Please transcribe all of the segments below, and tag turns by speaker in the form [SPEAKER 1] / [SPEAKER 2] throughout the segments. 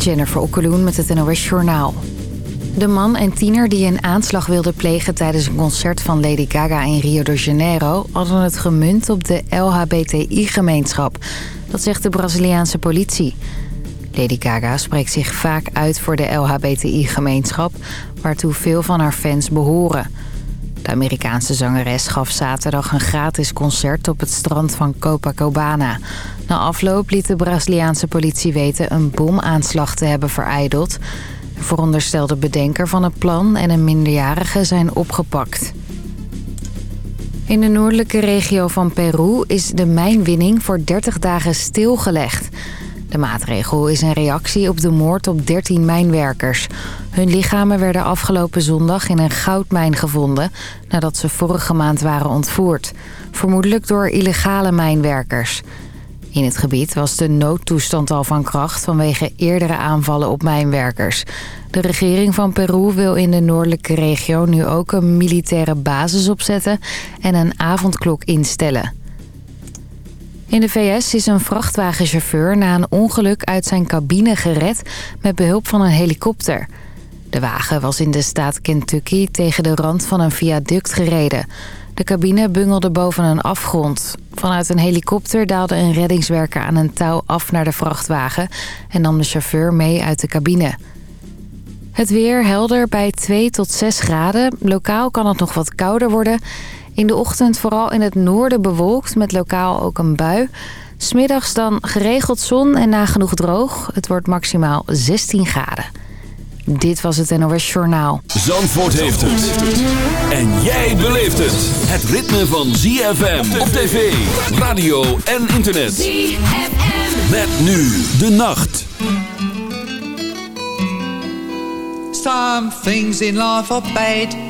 [SPEAKER 1] Jennifer Okkeloen met het NOS Journaal. De man en tiener die een aanslag wilde plegen tijdens een concert van Lady Gaga in Rio de Janeiro... hadden het gemunt op de LHBTI-gemeenschap. Dat zegt de Braziliaanse politie. Lady Gaga spreekt zich vaak uit voor de LHBTI-gemeenschap... waartoe veel van haar fans behoren. De Amerikaanse zangeres gaf zaterdag een gratis concert op het strand van Copacabana. Na afloop liet de Braziliaanse politie weten een bomaanslag te hebben vereideld. De veronderstelde bedenker van het plan en een minderjarige zijn opgepakt. In de noordelijke regio van Peru is de mijnwinning voor 30 dagen stilgelegd. De maatregel is een reactie op de moord op 13 mijnwerkers. Hun lichamen werden afgelopen zondag in een goudmijn gevonden... nadat ze vorige maand waren ontvoerd. Vermoedelijk door illegale mijnwerkers. In het gebied was de noodtoestand al van kracht... vanwege eerdere aanvallen op mijnwerkers. De regering van Peru wil in de noordelijke regio nu ook een militaire basis opzetten... en een avondklok instellen. In de VS is een vrachtwagenchauffeur na een ongeluk uit zijn cabine gered met behulp van een helikopter. De wagen was in de staat Kentucky tegen de rand van een viaduct gereden. De cabine bungelde boven een afgrond. Vanuit een helikopter daalde een reddingswerker aan een touw af naar de vrachtwagen... en nam de chauffeur mee uit de cabine. Het weer helder bij 2 tot 6 graden. Lokaal kan het nog wat kouder worden... In de ochtend vooral in het noorden bewolkt met lokaal ook een bui. Smiddags dan geregeld zon en nagenoeg droog. Het wordt maximaal 16 graden. Dit was het NOS Journaal.
[SPEAKER 2] Zandvoort heeft het. En jij beleeft het. Het ritme van ZFM op tv, radio en internet. ZFM. Met nu de nacht.
[SPEAKER 3] Some things in life are bad.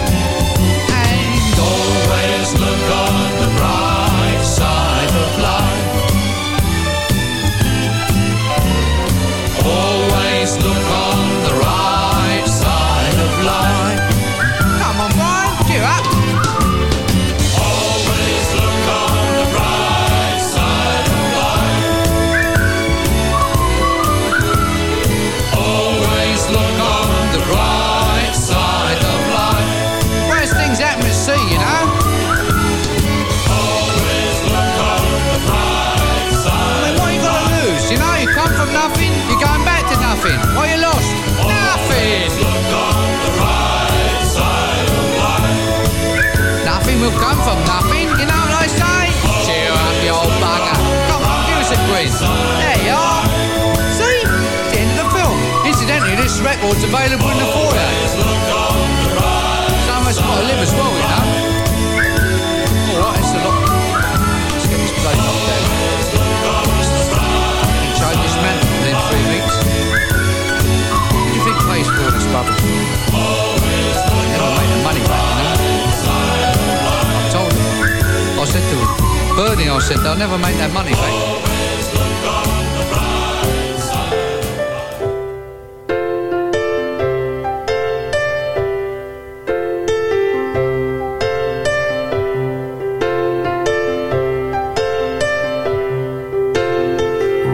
[SPEAKER 3] Look on so it's available in the foyer. It's almost got to live as well, you know. It's a lot. Change this man within three weeks. Do you think? Never the money back, you know. I told him. I said to him, Bernie, I said, they'll never make that money back.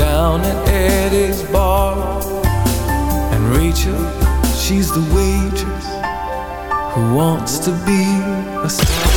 [SPEAKER 4] down at Eddie's bar, and Rachel She's the waitress who wants to be a star.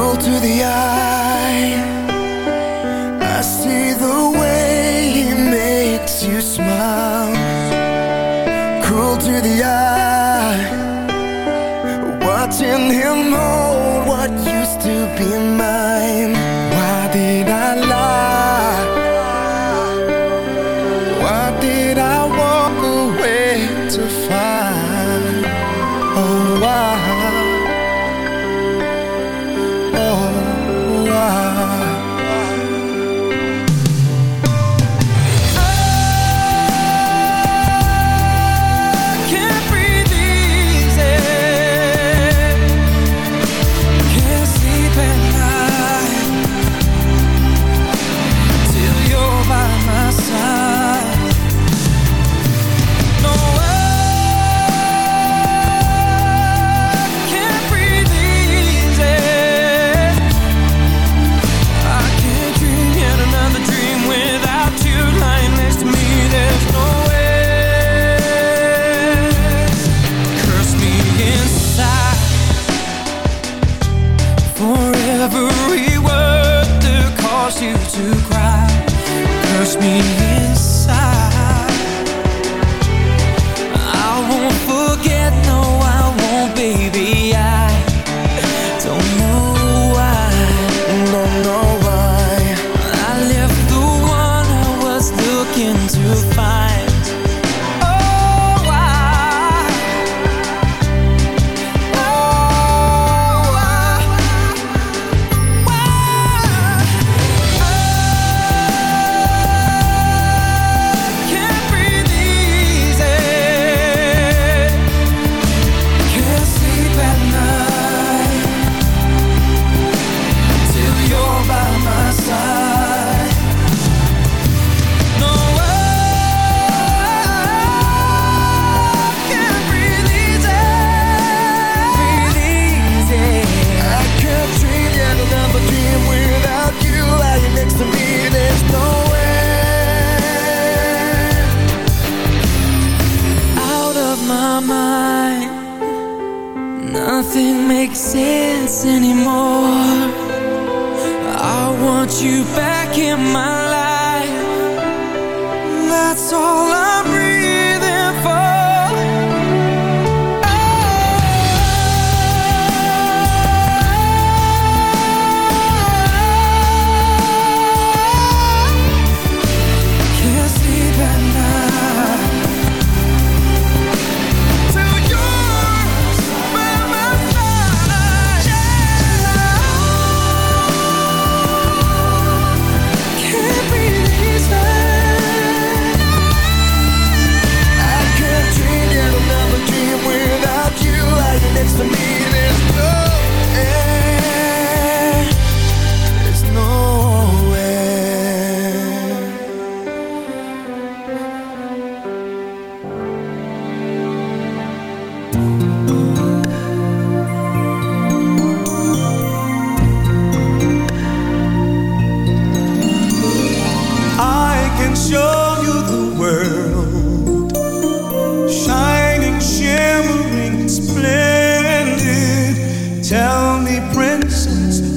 [SPEAKER 5] roll to the eye.
[SPEAKER 6] I see.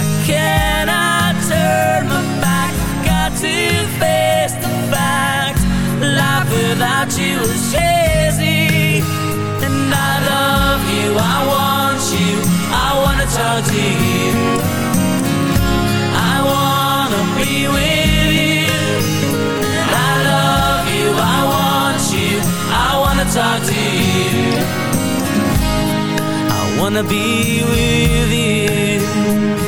[SPEAKER 7] I cannot turn my back. Got to face the fact. Life without you is And I love you, I want you. I wanna talk to you. Wanna be with you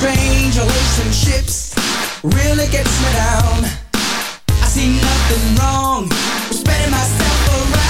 [SPEAKER 7] strange relationships really gets me down. I see nothing wrong with spreading myself around.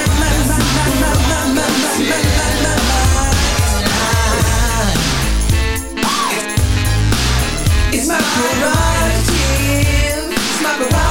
[SPEAKER 7] my garage. My
[SPEAKER 8] garage.